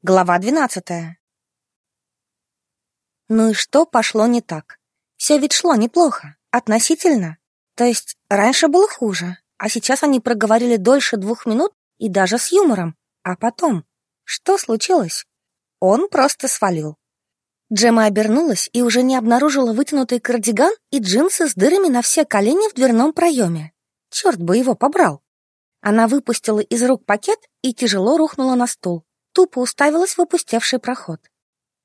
Глава двенадцатая. Ну и что пошло не так? Все ведь шло неплохо, относительно. То есть раньше было хуже, а сейчас они проговорили дольше двух минут и даже с юмором. А потом? Что случилось? Он просто свалил. Джема обернулась и уже не обнаружила вытянутый кардиган и джинсы с дырами на все колени в дверном проеме. Черт бы его побрал. Она выпустила из рук пакет и тяжело рухнула на стул тупо уставилась в опустевший проход.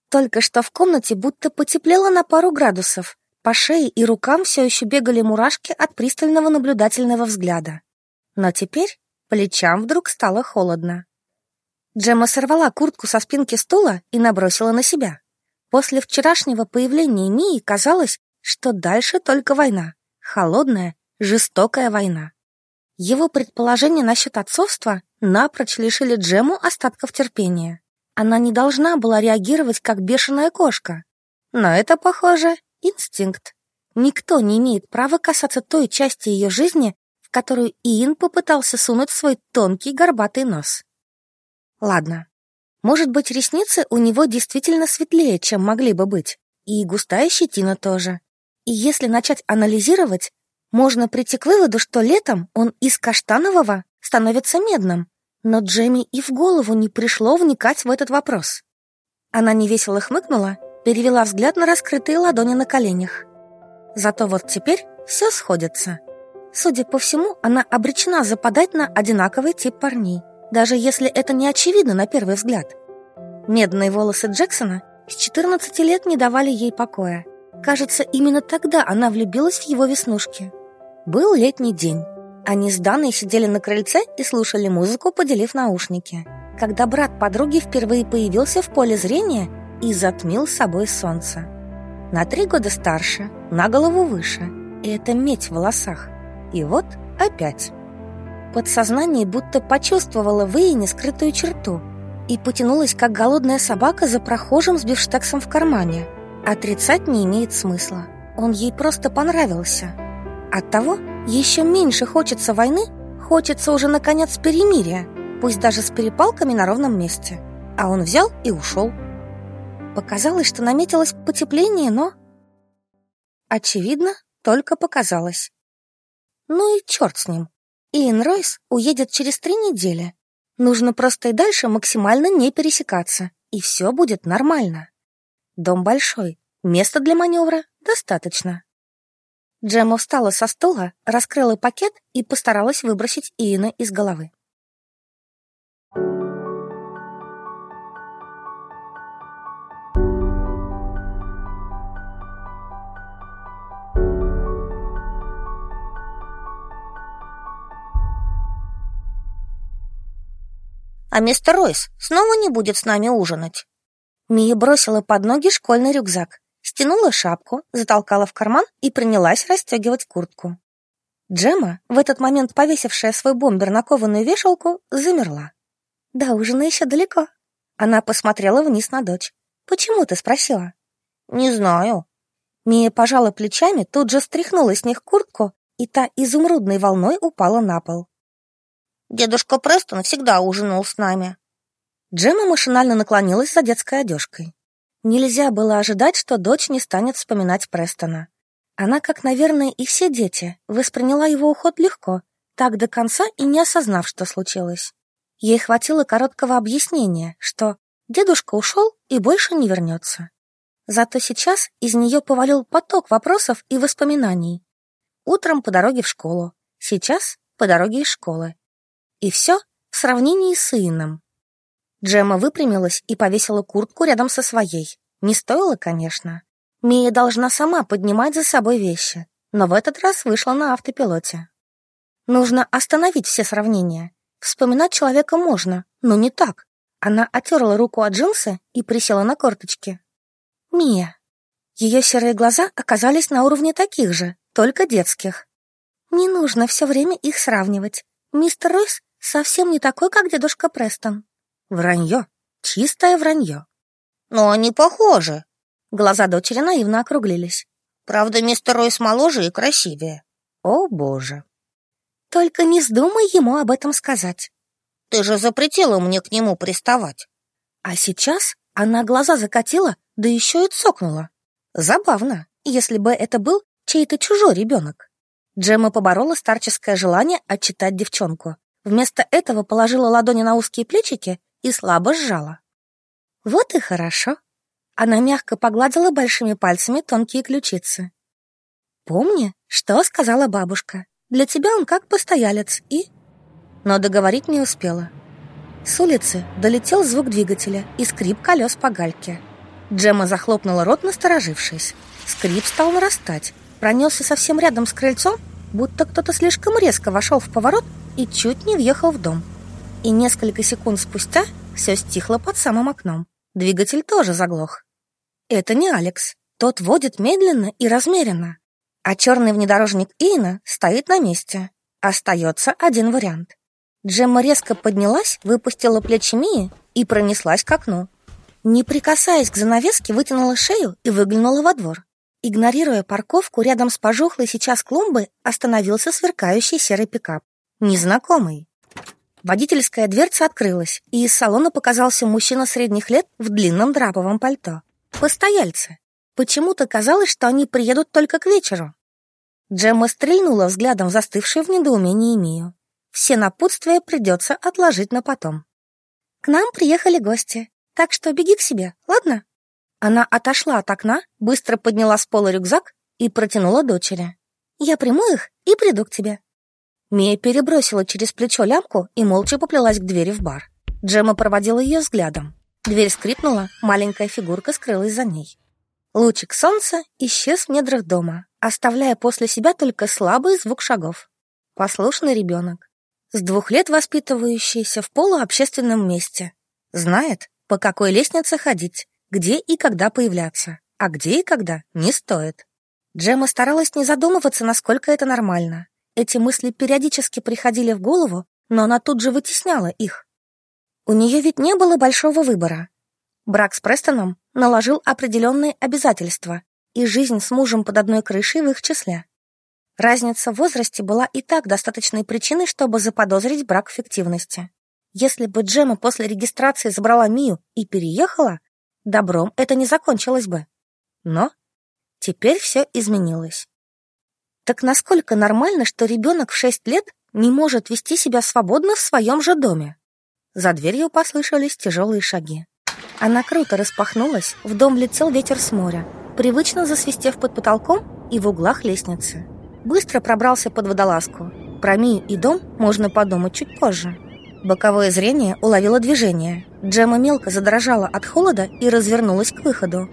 Только что в комнате будто потеплело на пару градусов. По шее и рукам все еще бегали мурашки от пристального наблюдательного взгляда. Но теперь плечам вдруг стало холодно. Джемма сорвала куртку со спинки стула и набросила на себя. После вчерашнего появления Мии казалось, что дальше только война. Холодная, жестокая война. Его предположения насчет отцовства напрочь лишили Джему остатков терпения. Она не должна была реагировать как бешеная кошка. Но это, похоже, инстинкт. Никто не имеет права касаться той части ее жизни, в которую Иин попытался сунуть свой тонкий горбатый нос. Ладно, может быть, ресницы у него действительно светлее, чем могли бы быть, и густая щетина тоже. И если начать анализировать, можно прийти к выводу, что летом он из каштанового становится медным, но Джемми и в голову не пришло вникать в этот вопрос. Она невесело хмыкнула, перевела взгляд на раскрытые ладони на коленях. Зато вот теперь все сходится. Судя по всему, она обречена западать на одинаковый тип парней, даже если это не очевидно на первый взгляд. Медные волосы Джексона с 14 лет не давали ей покоя. Кажется, именно тогда она влюбилась в его веснушки. Был летний день. Они с Даной сидели на крыльце и слушали музыку, поделив наушники. Когда брат подруги впервые появился в поле зрения и затмил собой солнце. На три года старше, на голову выше. И это медь в волосах. И вот опять. Подсознание будто почувствовало в Иене скрытую черту и потянулось, как голодная собака за прохожим с бифштексом в кармане. Отрицать не имеет смысла. Он ей просто понравился. Оттого еще меньше хочется войны, хочется уже, наконец, перемирия, пусть даже с перепалками на ровном месте. А он взял и ушел. Показалось, что наметилось потепление, но... Очевидно, только показалось. Ну и черт с ним. Иэн Ройс уедет через три недели. Нужно просто и дальше максимально не пересекаться, и все будет нормально. Дом большой, места для маневра достаточно. Джемма встала со стула, раскрыла пакет и постаралась выбросить Иена из головы. «А мистер Ройс снова не будет с нами ужинать?» Мия бросила под ноги школьный рюкзак стянула шапку, затолкала в карман и принялась расстегивать куртку. Джема, в этот момент повесившая свой бомбер на кованую вешалку, замерла. «Да ужина еще далеко». Она посмотрела вниз на дочь. «Почему ты спросила?» «Не знаю». Мия пожала плечами, тут же стряхнула с них куртку, и та изумрудной волной упала на пол. «Дедушка Престон всегда ужинал с нами». Джема машинально наклонилась за детской одежкой. Нельзя было ожидать, что дочь не станет вспоминать Престона. Она, как, наверное, и все дети, восприняла его уход легко, так до конца и не осознав, что случилось. Ей хватило короткого объяснения, что дедушка ушел и больше не вернется. Зато сейчас из нее повалил поток вопросов и воспоминаний. Утром по дороге в школу, сейчас по дороге из школы. И все в сравнении с Иином. Джема выпрямилась и повесила куртку рядом со своей. Не стоило, конечно. Мия должна сама поднимать за собой вещи, но в этот раз вышла на автопилоте. Нужно остановить все сравнения. Вспоминать человека можно, но не так. Она отерла руку от джинсы и присела на корточки. Мия. Ее серые глаза оказались на уровне таких же, только детских. Не нужно все время их сравнивать. Мистер Ройс совсем не такой, как дедушка Престон. Вранье. Чистое вранье. Но они похожи. Глаза дочери наивно округлились. Правда, мистер Ройс моложе и красивее. О, боже. Только не вздумай ему об этом сказать. Ты же запретила мне к нему приставать. А сейчас она глаза закатила, да еще и цокнула. Забавно, если бы это был чей-то чужой ребенок. Джемма поборола старческое желание отчитать девчонку. Вместо этого положила ладони на узкие плечики и слабо сжала. Вот и хорошо. Она мягко погладила большими пальцами тонкие ключицы. Помни, что сказала бабушка. Для тебя он как постоялец и... Но договорить не успела. С улицы долетел звук двигателя и скрип колес по гальке. Джемма захлопнула рот, насторожившись. Скрип стал нарастать, пронесся совсем рядом с крыльцом, будто кто-то слишком резко вошел в поворот и чуть не въехал в дом. И несколько секунд спустя все стихло под самым окном. Двигатель тоже заглох. Это не Алекс. Тот водит медленно и размеренно. А черный внедорожник Ина стоит на месте. Остается один вариант. Джемма резко поднялась, выпустила плечи Мии и пронеслась к окну. Не прикасаясь к занавеске, вытянула шею и выглянула во двор. Игнорируя парковку, рядом с пожухлой сейчас клумбой остановился сверкающий серый пикап. Незнакомый. Водительская дверца открылась, и из салона показался мужчина средних лет в длинном драповом пальто. Постояльцы. Почему-то казалось, что они приедут только к вечеру. Джемма стрельнула взглядом в застывшую в недоумении Мию. Все напутствия придется отложить на потом. К нам приехали гости, так что беги к себе, ладно? Она отошла от окна, быстро подняла с пола рюкзак и протянула дочери. Я приму их и приду к тебе. Мия перебросила через плечо лямку и молча поплелась к двери в бар. Джема проводила ее взглядом. Дверь скрипнула, маленькая фигурка скрылась за ней. Лучик солнца исчез в недрах дома, оставляя после себя только слабый звук шагов. Послушный ребенок с двух лет воспитывающийся в полуобщественном месте. Знает, по какой лестнице ходить, где и когда появляться, а где и когда не стоит. Джема старалась не задумываться, насколько это нормально. Эти мысли периодически приходили в голову, но она тут же вытесняла их. У нее ведь не было большого выбора. Брак с Престоном наложил определенные обязательства, и жизнь с мужем под одной крышей в их числе. Разница в возрасте была и так достаточной причиной, чтобы заподозрить брак в фиктивности. Если бы Джема после регистрации забрала Мию и переехала, добром это не закончилось бы. Но теперь все изменилось. Так насколько нормально, что ребенок в шесть лет не может вести себя свободно в своем же доме? За дверью послышались тяжелые шаги. Она круто распахнулась, в дом летел ветер с моря, привычно засвистев под потолком и в углах лестницы быстро пробрался под водолазку. Про Мию и дом можно подумать чуть позже. Боковое зрение уловило движение. Джема мелко задрожала от холода и развернулась к выходу.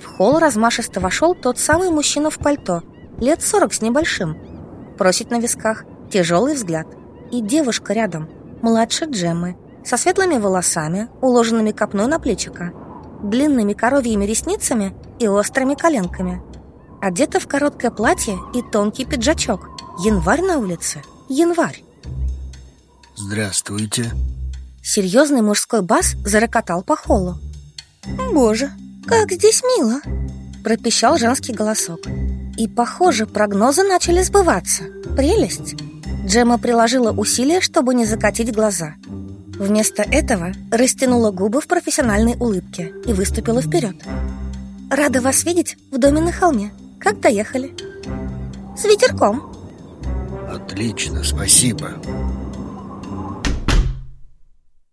В холл размашисто вошел тот самый мужчина в пальто, лет сорок с небольшим. Просит на висках, тяжелый взгляд. И девушка рядом, младше Джеммы, со светлыми волосами, уложенными копной на плечико, длинными коровьими ресницами и острыми коленками – Одета в короткое платье и тонкий пиджачок. Январь на улице. Январь. Здравствуйте. Серьезный мужской бас зарокотал по холлу. Боже, как здесь мило! Пропищал женский голосок. И, похоже, прогнозы начали сбываться. Прелесть! Джема приложила усилия, чтобы не закатить глаза. Вместо этого растянула губы в профессиональной улыбке и выступила вперед. «Рада вас видеть в доме на холме. Как доехали? С ветерком. Отлично, спасибо.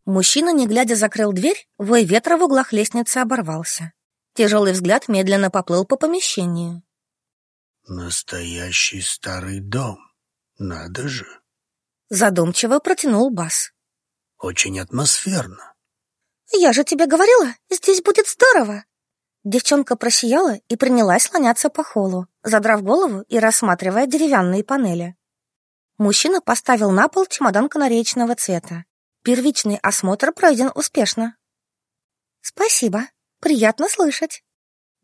Мужчина, не глядя, закрыл дверь, вой ветра в углах лестницы оборвался. Тяжелый взгляд медленно поплыл по помещению. Настоящий старый дом. Надо же. Задумчиво протянул Бас. Очень атмосферно. Я же тебе говорила, здесь будет здорово. Девчонка просияла и принялась слоняться по холлу, задрав голову и рассматривая деревянные панели. Мужчина поставил на пол чемодан канареечного цвета. Первичный осмотр пройден успешно. «Спасибо. Приятно слышать».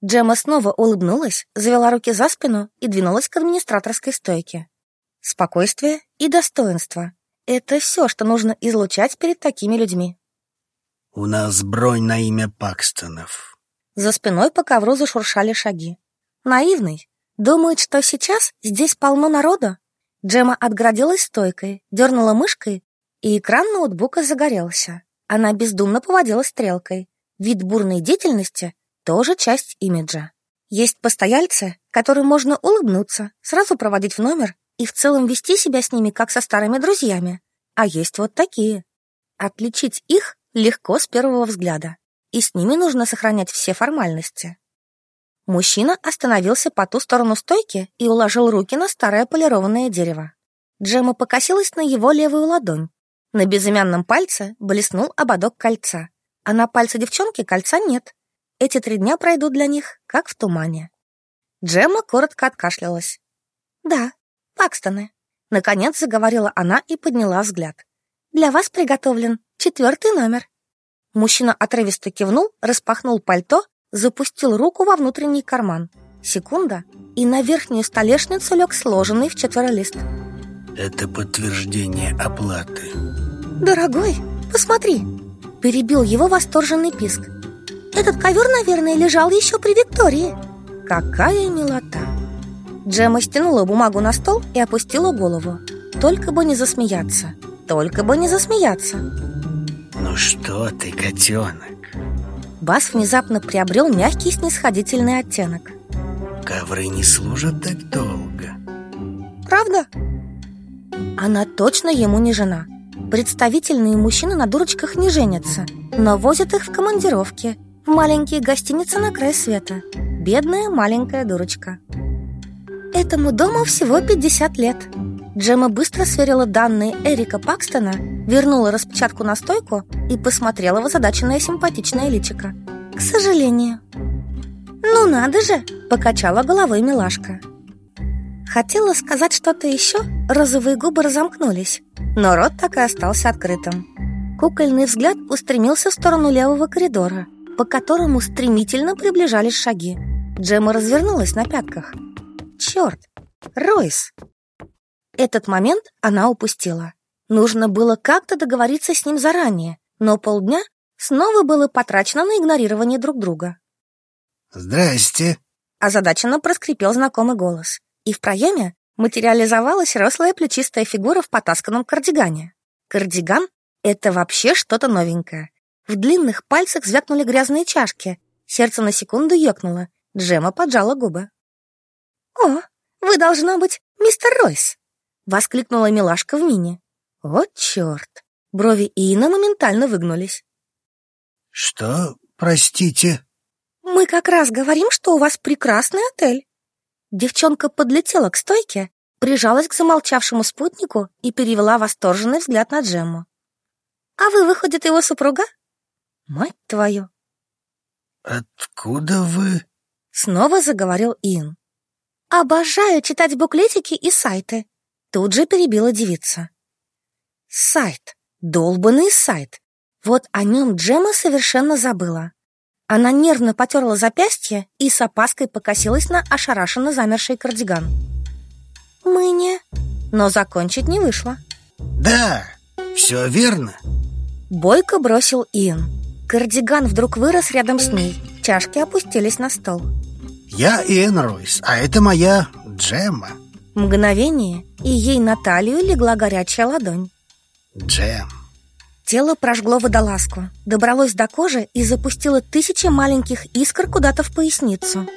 Джема снова улыбнулась, завела руки за спину и двинулась к администраторской стойке. Спокойствие и достоинство — это все, что нужно излучать перед такими людьми. «У нас бронь на имя Пакстонов», за спиной по ковру зашуршали шаги. Наивный. Думает, что сейчас здесь полно народа. Джема отгородилась стойкой, дернула мышкой, и экран ноутбука загорелся. Она бездумно поводила стрелкой. Вид бурной деятельности – тоже часть имиджа. Есть постояльцы, которым можно улыбнуться, сразу проводить в номер и в целом вести себя с ними, как со старыми друзьями. А есть вот такие. Отличить их легко с первого взгляда, и с ними нужно сохранять все формальности. Мужчина остановился по ту сторону стойки и уложил руки на старое полированное дерево. Джема покосилась на его левую ладонь. На безымянном пальце блеснул ободок кольца, а на пальце девчонки кольца нет. Эти три дня пройдут для них, как в тумане. Джемма коротко откашлялась. «Да, Пакстоны», — наконец заговорила она и подняла взгляд. «Для вас приготовлен четвертый номер». Мужчина отрывисто кивнул, распахнул пальто, запустил руку во внутренний карман. Секунда, и на верхнюю столешницу лег сложенный в четверо лист. Это подтверждение оплаты. «Дорогой, посмотри!» Перебил его восторженный писк. «Этот ковер, наверное, лежал еще при Виктории!» Какая милота! Джема стянула бумагу на стол и опустила голову. Только бы не засмеяться. Только бы не засмеяться. Ну что ты, котенок? Бас внезапно приобрел мягкий снисходительный оттенок. Ковры не служат так долго. Правда? Она точно ему не жена. Представительные мужчины на дурочках не женятся, но возят их в командировки, в маленькие гостиницы на край света. Бедная маленькая дурочка. Этому дому всего 50 лет. Джема быстро сверила данные Эрика Пакстона, вернула распечатку на стойку и посмотрела в озадаченное симпатичное личико. К сожалению. «Ну надо же!» – покачала головой милашка. Хотела сказать что-то еще, розовые губы разомкнулись, но рот так и остался открытым. Кукольный взгляд устремился в сторону левого коридора, по которому стремительно приближались шаги. Джема развернулась на пятках. «Черт! Ройс!» Этот момент она упустила. Нужно было как-то договориться с ним заранее, но полдня снова было потрачено на игнорирование друг друга. «Здрасте!» Озадаченно проскрипел знакомый голос и в проеме материализовалась рослая плечистая фигура в потасканном кардигане. Кардиган — это вообще что-то новенькое. В длинных пальцах звякнули грязные чашки. Сердце на секунду ёкнуло. Джема поджала губы. «О, вы, должно быть, мистер Ройс!» — воскликнула милашка в мини. «Вот черт!» Брови Иина моментально выгнулись. «Что, простите?» «Мы как раз говорим, что у вас прекрасный отель». Девчонка подлетела к стойке, прижалась к замолчавшему спутнику и перевела восторженный взгляд на Джемму. «А вы, выходит, его супруга?» «Мать твою!» «Откуда вы?» Снова заговорил Ин. «Обожаю читать буклетики и сайты», тут же перебила девица. Сайт, долбанный сайт. Вот о нем Джема совершенно забыла. Она нервно потерла запястье и с опаской покосилась на ошарашенно замерший кардиган. «Мы не...» Но закончить не вышло. «Да, все верно». Бойко бросил Иэн. Кардиган вдруг вырос рядом с ней. Чашки опустились на стол. «Я Иэн Ройс, а это моя Джема». Мгновение, и ей на талию легла горячая ладонь. Джем. Тело прожгло водолазку, добралось до кожи и запустило тысячи маленьких искр куда-то в поясницу.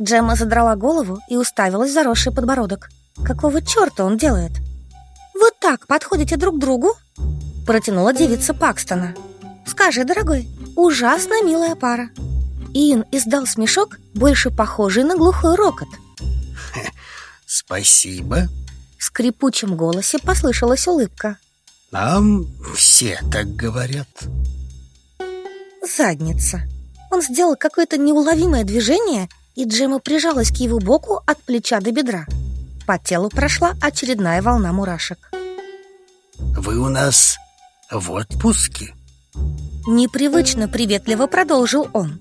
Джемма задрала голову и уставилась в заросший подбородок. Какого черта он делает? «Вот так подходите друг к другу?» Протянула девица Пакстона. «Скажи, дорогой, ужасно милая пара». Иэн издал смешок, больше похожий на глухой рокот. «Спасибо». В скрипучем голосе послышалась улыбка. Нам все так говорят. Задница. Он сделал какое-то неуловимое движение, и Джема прижалась к его боку от плеча до бедра. По телу прошла очередная волна мурашек. Вы у нас в отпуске? Непривычно приветливо продолжил он.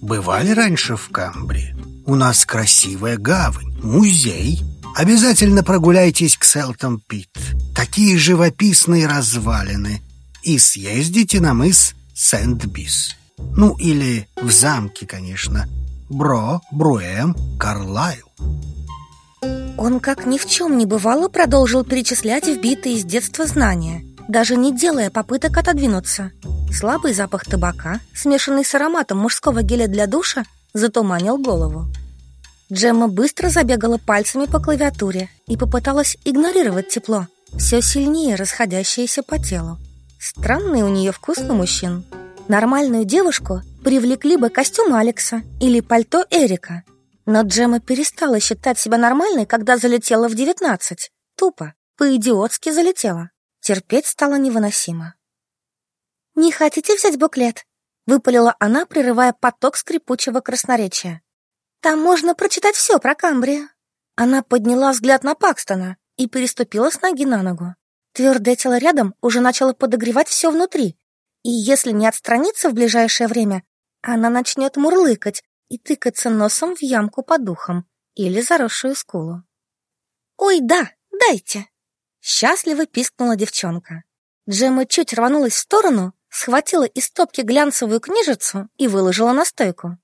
Бывали раньше в Камбре? У нас красивая гавань, музей. Обязательно прогуляйтесь к Селтон Пит такие живописные развалины и съездите на мыс Сент-Бис. Ну, или в замке, конечно. Бро, Бруэм, Карлайл. Он, как ни в чем не бывало, продолжил перечислять вбитые с детства знания. Даже не делая попыток отодвинуться. Слабый запах табака, смешанный с ароматом мужского геля для душа, затуманил голову. Джемма быстро забегала пальцами по клавиатуре и попыталась игнорировать тепло, все сильнее расходящееся по телу. Странный у нее вкус на мужчин. Нормальную девушку привлекли бы костюм Алекса или пальто Эрика. Но Джемма перестала считать себя нормальной, когда залетела в девятнадцать. Тупо, по-идиотски залетела. Терпеть стало невыносимо. «Не хотите взять буклет?» — выпалила она, прерывая поток скрипучего красноречия. «Там можно прочитать все про Камбрию». Она подняла взгляд на Пакстона и переступила с ноги на ногу. Твердое тело рядом уже начало подогревать все внутри, и если не отстраниться в ближайшее время, она начнет мурлыкать и тыкаться носом в ямку под духом или заросшую скулу. «Ой, да, дайте!» Счастливо пискнула девчонка. Джемма чуть рванулась в сторону, схватила из стопки глянцевую книжицу и выложила на стойку.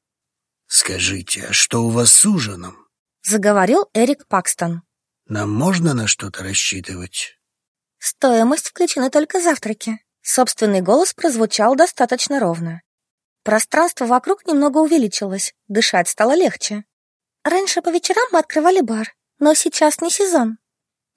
«Скажите, а что у вас с ужином?» Заговорил Эрик Пакстон. «Нам можно на что-то рассчитывать?» «Стоимость включены только завтраки». Собственный голос прозвучал достаточно ровно. Пространство вокруг немного увеличилось, дышать стало легче. Раньше по вечерам мы открывали бар, но сейчас не сезон.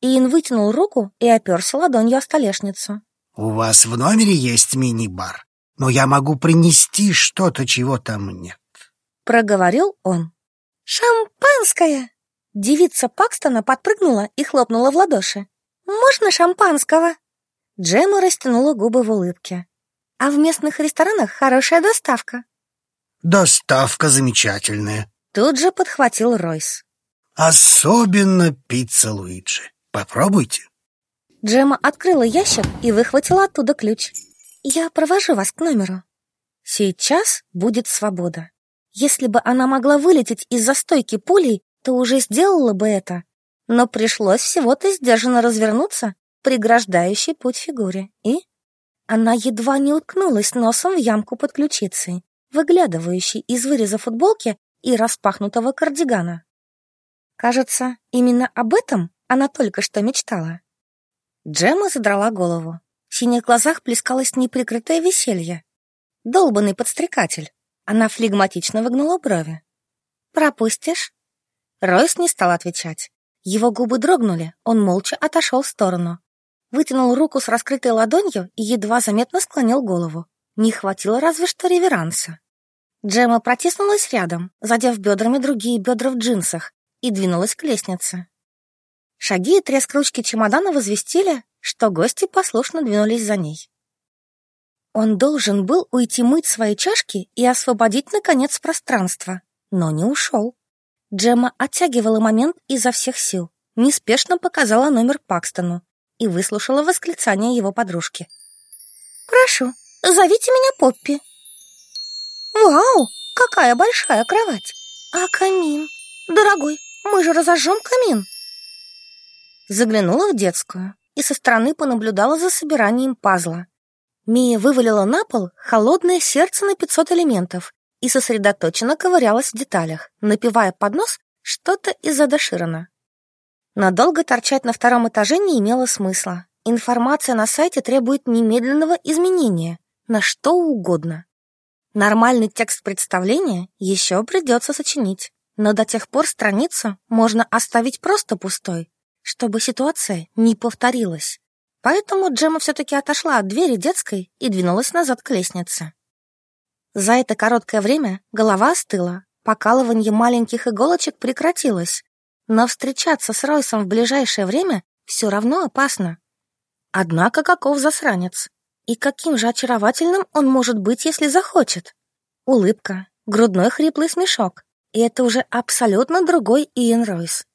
Иэн вытянул руку и оперся ладонью о столешницу. «У вас в номере есть мини-бар, но я могу принести что-то, чего там нет», — проговорил он. «Шампанское!» Девица Пакстона подпрыгнула и хлопнула в ладоши. «Можно шампанского?» Джема растянула губы в улыбке. «А в местных ресторанах хорошая доставка». «Доставка замечательная», — тут же подхватил Ройс. «Особенно пицца Луиджи». Попробуйте. Джема открыла ящик и выхватила оттуда ключ. Я провожу вас к номеру. Сейчас будет свобода. Если бы она могла вылететь из застойки пулей, то уже сделала бы это. Но пришлось всего-то сдержанно развернуться, преграждающей путь фигуре. И она едва не уткнулась носом в ямку под ключицей, выглядывающей из выреза футболки и распахнутого кардигана. Кажется, именно об этом она только что мечтала. Джема задрала голову. В синих глазах плескалось неприкрытое веселье. Долбанный подстрекатель. Она флегматично выгнула брови. «Пропустишь?» Ройс не стал отвечать. Его губы дрогнули, он молча отошел в сторону. Вытянул руку с раскрытой ладонью и едва заметно склонил голову. Не хватило разве что реверанса. Джема протиснулась рядом, задев бедрами другие бедра в джинсах, и двинулась к лестнице. Шаги и треск ручки чемодана возвестили, что гости послушно двинулись за ней. Он должен был уйти мыть свои чашки и освободить, наконец, пространство, но не ушел. Джемма оттягивала момент изо всех сил, неспешно показала номер Пакстону и выслушала восклицание его подружки. «Прошу, зовите меня Поппи». «Вау, какая большая кровать! А камин? Дорогой, мы же разожжем камин!» Заглянула в детскую и со стороны понаблюдала за собиранием пазла. Мия вывалила на пол холодное сердце на 500 элементов и сосредоточенно ковырялась в деталях, напивая под нос что-то из Эда Ширана. Надолго торчать на втором этаже не имело смысла. Информация на сайте требует немедленного изменения на что угодно. Нормальный текст представления еще придется сочинить, но до тех пор страницу можно оставить просто пустой, чтобы ситуация не повторилась. Поэтому Джема все-таки отошла от двери детской и двинулась назад к лестнице. За это короткое время голова остыла, покалывание маленьких иголочек прекратилось, но встречаться с Ройсом в ближайшее время все равно опасно. Однако каков засранец? И каким же очаровательным он может быть, если захочет? Улыбка, грудной хриплый смешок. И это уже абсолютно другой Иэн Ройс.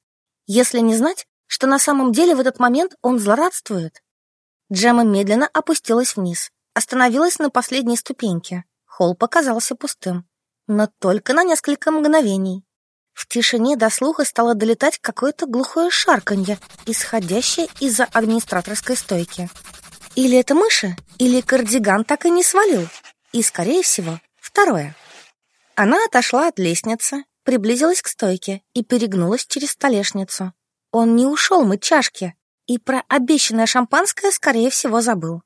Если не знать, что на самом деле в этот момент он злорадствует. Джема медленно опустилась вниз, остановилась на последней ступеньке. Холл показался пустым, но только на несколько мгновений. В тишине до слуха стало долетать какое-то глухое шарканье, исходящее из-за администраторской стойки. Или это мыши, или кардиган так и не свалил. И, скорее всего, второе. Она отошла от лестницы, приблизилась к стойке и перегнулась через столешницу. Он не ушел мыть чашки. И про обещанное шампанское, скорее всего, забыл.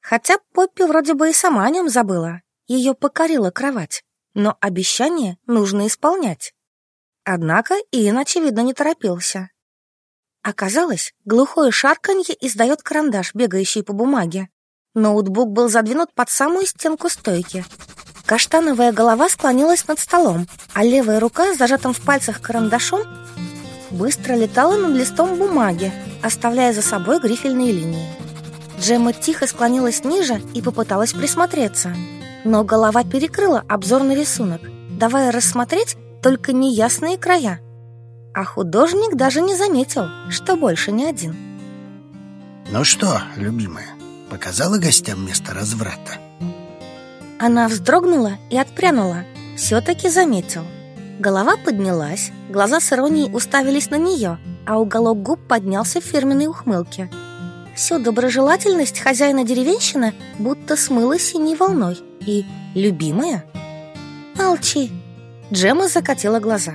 Хотя Поппи вроде бы и сама о нем забыла. Ее покорила кровать. Но обещание нужно исполнять. Однако Иэн, очевидно, не торопился. Оказалось, глухое шарканье издает карандаш, бегающий по бумаге. Ноутбук был задвинут под самую стенку стойки. Каштановая голова склонилась над столом, а левая рука с зажатым в пальцах карандашом быстро летала над листом бумаги, оставляя за собой грифельные линии. Джемма тихо склонилась ниже и попыталась присмотреться. Но голова перекрыла обзорный рисунок, давая рассмотреть только неясные края. А художник даже не заметил, что больше не один. Ну что, любимая, показала гостям место разврата? Она вздрогнула и отпрянула. Все-таки заметил. Голова поднялась, глаза с иронией уставились на нее, а уголок губ поднялся в фирменной ухмылке. Всю доброжелательность хозяина деревенщины будто смыла синей волной. И «любимая?» «Молчи!» Джема закатила глаза.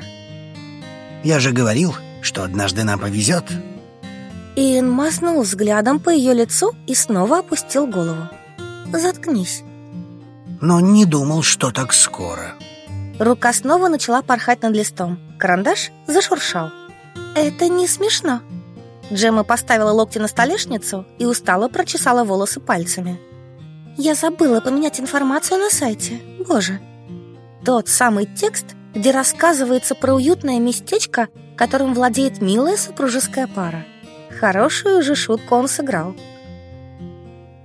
Я же говорил, что однажды нам повезет. Иэн мазнул взглядом по ее лицу и снова опустил голову. «Заткнись». Но не думал, что так скоро. Рука снова начала порхать над листом. Карандаш зашуршал. «Это не смешно». Джема поставила локти на столешницу и устало прочесала волосы пальцами. «Я забыла поменять информацию на сайте. Боже!» Тот самый текст, где рассказывается про уютное местечко, которым владеет милая супружеская пара. Хорошую же шутку он сыграл.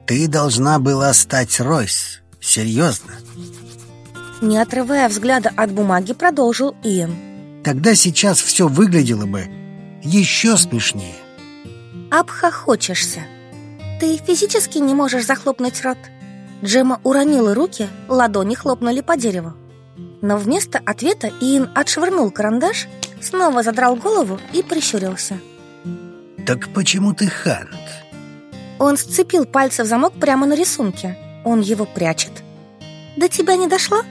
Ты должна была стать Ройс. Серьезно. Не отрывая взгляда от бумаги, продолжил Иэн. Тогда сейчас все выглядело бы еще смешнее. Обхохочешься. Ты физически не можешь захлопнуть рот. Джема уронила руки, ладони хлопнули по дереву. Но вместо ответа Иэн отшвырнул карандаш, снова задрал голову и прищурился. «Так почему ты хант?» Он сцепил пальцы в замок прямо на рисунке. Он его прячет? До тебя не дошло?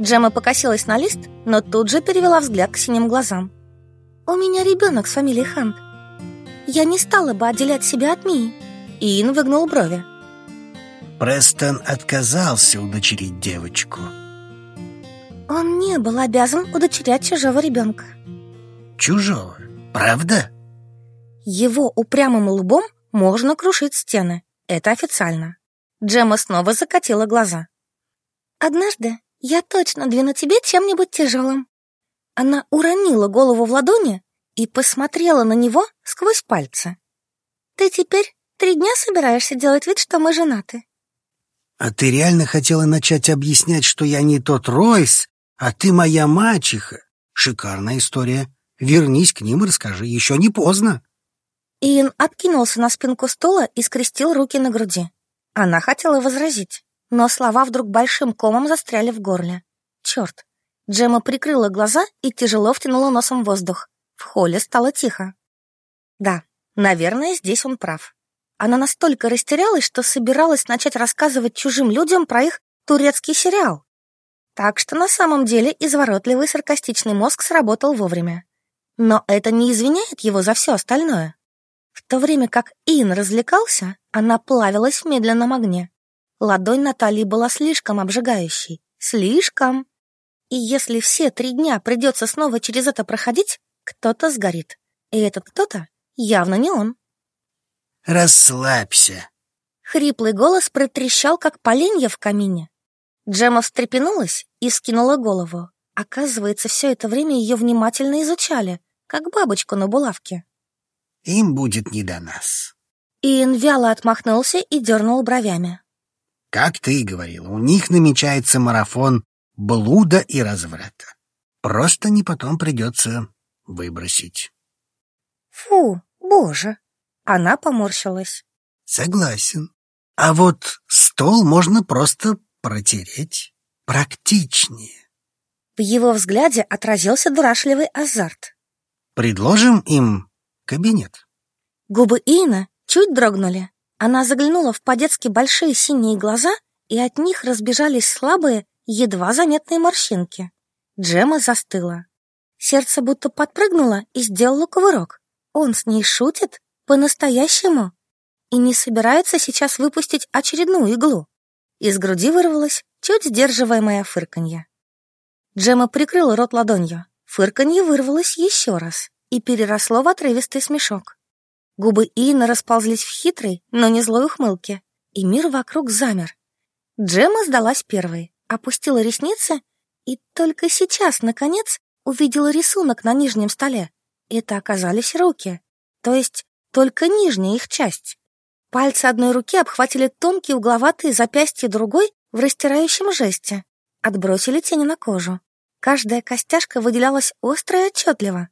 Джема покосилась на лист, но тут же перевела взгляд к синим глазам. «У меня ребенок с фамилией Хант. Я не стала бы отделять себя от Мии». Иэн выгнул брови. Престон отказался удочерить девочку. Он не был обязан удочерять чужого ребенка. Чужого? Правда? Его упрямым лбом можно крушить стены. Это официально. Джема снова закатила глаза. «Однажды я точно двину тебе чем-нибудь тяжелым». Она уронила голову в ладони и посмотрела на него сквозь пальцы. «Ты теперь три дня собираешься делать вид, что мы женаты?» «А ты реально хотела начать объяснять, что я не тот Ройс, а ты моя мачеха. Шикарная история. Вернись к ним и расскажи, еще не поздно. Иэн откинулся на спинку стула и скрестил руки на груди. Она хотела возразить, но слова вдруг большим комом застряли в горле. Черт. Джема прикрыла глаза и тяжело втянула носом воздух. В холле стало тихо. Да, наверное, здесь он прав. Она настолько растерялась, что собиралась начать рассказывать чужим людям про их турецкий сериал. Так что на самом деле изворотливый саркастичный мозг сработал вовремя. Но это не извиняет его за все остальное. В то время как Ин развлекался, она плавилась в медленном огне. Ладонь Натальи была слишком обжигающей. Слишком. И если все три дня придется снова через это проходить, кто-то сгорит. И этот кто-то явно не он. «Расслабься!» Хриплый голос протрещал, как поленья в камине. Джема встрепенулась и скинула голову. Оказывается, все это время ее внимательно изучали, как бабочку на булавке. Им будет не до нас. Иэн вяло отмахнулся и дернул бровями. Как ты и говорила, у них намечается марафон блуда и разврата. Просто не потом придется выбросить. Фу, боже. Она поморщилась. Согласен. А вот стол можно просто протереть практичнее. В его взгляде отразился дурашливый азарт. Предложим им кабинет. Губы Ина чуть дрогнули. Она заглянула в по-детски большие синие глаза, и от них разбежались слабые, едва заметные морщинки. Джема застыла. Сердце будто подпрыгнуло и сделало кувырок. Он с ней шутит По-настоящему? И не собирается сейчас выпустить очередную иглу? Из груди вырвалось чуть сдерживаемое фырканье. Джема прикрыла рот ладонью. Фырканье вырвалось еще раз и переросло в отрывистый смешок. Губы Иина расползлись в хитрой, но не злой ухмылке, и мир вокруг замер. Джема сдалась первой, опустила ресницы и только сейчас, наконец, увидела рисунок на нижнем столе. Это оказались руки, то есть только нижняя их часть. Пальцы одной руки обхватили тонкие угловатые запястья другой в растирающем жесте, отбросили тени на кожу. Каждая костяшка выделялась остро и отчетливо.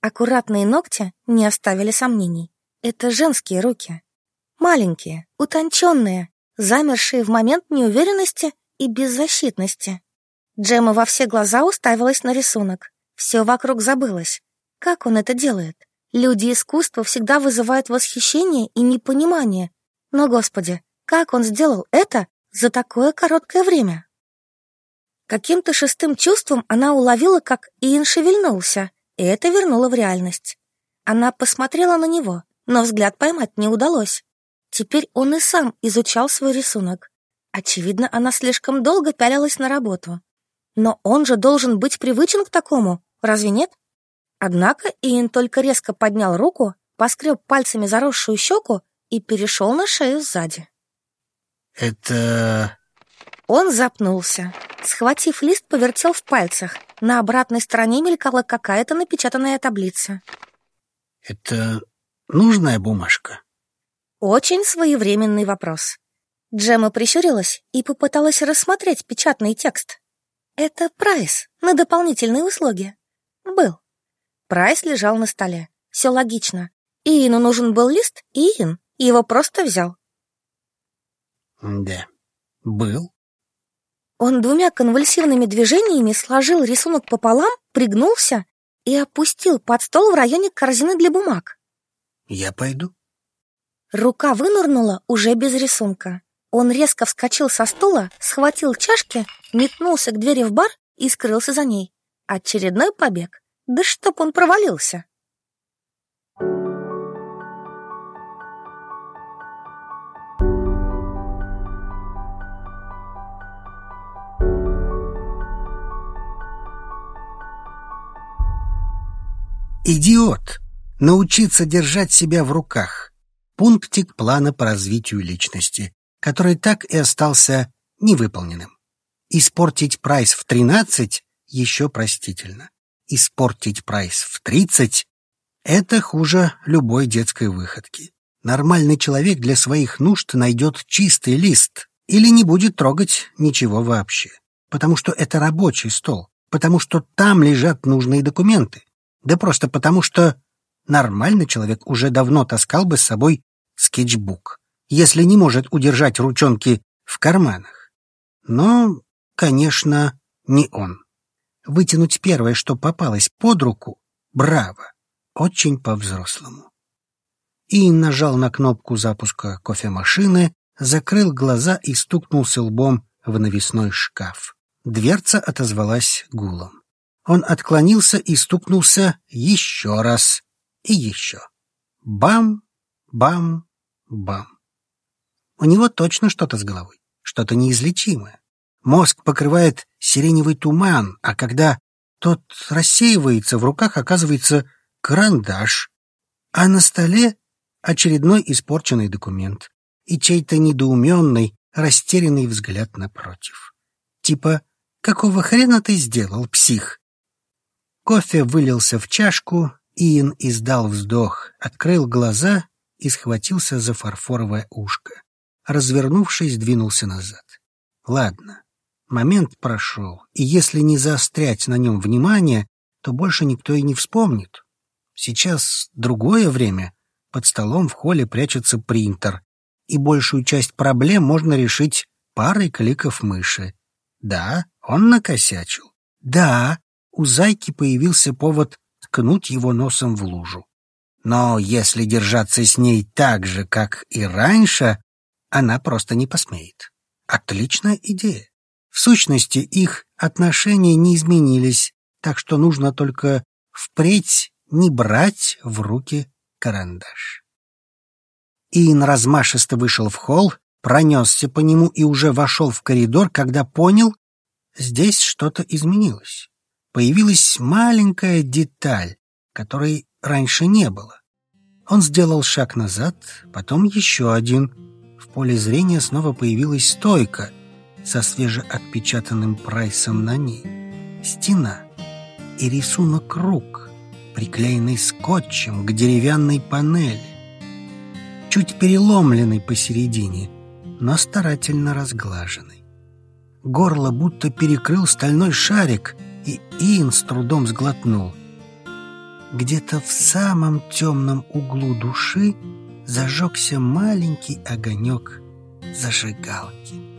Аккуратные ногти не оставили сомнений. Это женские руки. Маленькие, утонченные, замершие в момент неуверенности и беззащитности. Джема во все глаза уставилась на рисунок. Все вокруг забылось. Как он это делает? Люди искусства всегда вызывают восхищение и непонимание. Но, Господи, как он сделал это за такое короткое время? Каким-то шестым чувством она уловила, как Иэн шевельнулся, и это вернуло в реальность. Она посмотрела на него, но взгляд поймать не удалось. Теперь он и сам изучал свой рисунок. Очевидно, она слишком долго пялилась на работу. Но он же должен быть привычен к такому, разве нет? Однако Иэн только резко поднял руку, поскреб пальцами заросшую щеку и перешел на шею сзади. «Это...» Он запнулся. Схватив лист, повертел в пальцах. На обратной стороне мелькала какая-то напечатанная таблица. «Это нужная бумажка?» Очень своевременный вопрос. Джема прищурилась и попыталась рассмотреть печатный текст. Это прайс на дополнительные услуги. Был. Прайс лежал на столе. Все логично. Иину нужен был лист, и Иин его просто взял. Да, был. Он двумя конвульсивными движениями сложил рисунок пополам, пригнулся и опустил под стол в районе корзины для бумаг. Я пойду. Рука вынырнула уже без рисунка. Он резко вскочил со стула, схватил чашки, метнулся к двери в бар и скрылся за ней. Очередной побег. Да чтоб он провалился! Идиот! Научиться держать себя в руках. Пунктик плана по развитию личности, который так и остался невыполненным. Испортить прайс в 13 еще простительно испортить прайс в 30 — это хуже любой детской выходки. Нормальный человек для своих нужд найдет чистый лист или не будет трогать ничего вообще, потому что это рабочий стол, потому что там лежат нужные документы, да просто потому что нормальный человек уже давно таскал бы с собой скетчбук, если не может удержать ручонки в карманах. Но, конечно, не он вытянуть первое, что попалось под руку, браво, очень по-взрослому. И нажал на кнопку запуска кофемашины, закрыл глаза и стукнулся лбом в навесной шкаф. Дверца отозвалась гулом. Он отклонился и стукнулся еще раз и еще. Бам, бам, бам. У него точно что-то с головой, что-то неизлечимое. Мозг покрывает сиреневый туман, а когда тот рассеивается, в руках оказывается карандаш, а на столе очередной испорченный документ и чей-то недоуменный, растерянный взгляд напротив. Типа «Какого хрена ты сделал, псих?» Кофе вылился в чашку, Иэн издал вздох, открыл глаза и схватился за фарфоровое ушко. Развернувшись, двинулся назад. Ладно, Момент прошел, и если не заострять на нем внимание, то больше никто и не вспомнит. Сейчас другое время. Под столом в холле прячется принтер, и большую часть проблем можно решить парой кликов мыши. Да, он накосячил. Да, у зайки появился повод ткнуть его носом в лужу. Но если держаться с ней так же, как и раньше, она просто не посмеет. Отличная идея. В сущности, их отношения не изменились, так что нужно только впредь не брать в руки карандаш. Иэн размашисто вышел в холл, пронесся по нему и уже вошел в коридор, когда понял, здесь что-то изменилось. Появилась маленькая деталь, которой раньше не было. Он сделал шаг назад, потом еще один. В поле зрения снова появилась стойка со свежеотпечатанным прайсом на ней. Стена и рисунок рук, приклеенный скотчем к деревянной панели. Чуть переломленный посередине, но старательно разглаженный. Горло будто перекрыл стальной шарик, и Иэн с трудом сглотнул где-то в самом темном углу души зажегся маленький огонек зажигалки.